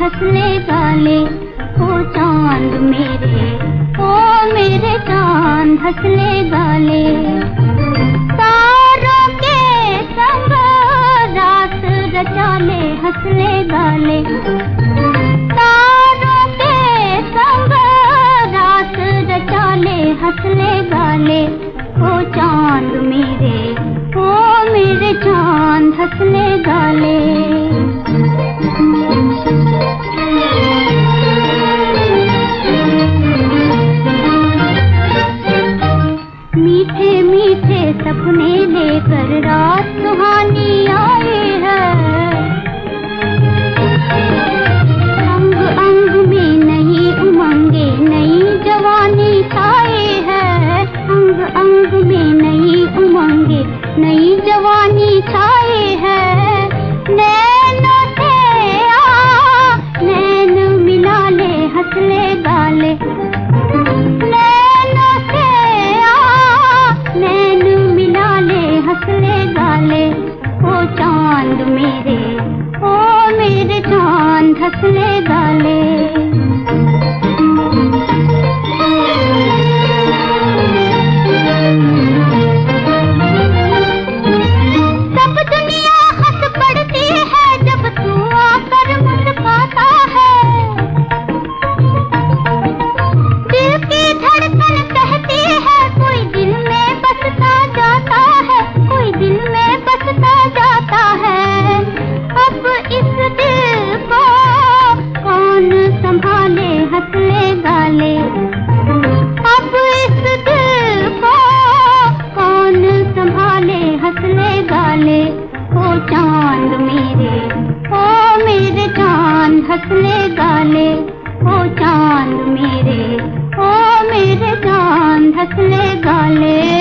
हंसले गाले ओ चाँद मेरे, ओ मेरे चाँद हंसले गाले तारों के संग रात रचाले हंसले गाले चाँद मेरे, ओ मेरे चाँद हंसले गाले। मीठे मीठे सपने लेकर रात सुहानी आए हैं। अंग अंग में नई उमंगे नई जवानी छाए है। अंग अंग में नई जवानी छाए है। नैन से आ, नैन मिला ले हंसले गाले। हंसले गाले। ओ चाँद मेरे, ओ मेरे चाँद मेरे। ओ मेरे चाँद, हंसने गाले ओ चाँद मेरे। ओ मेरे चाँद, हंसने गाले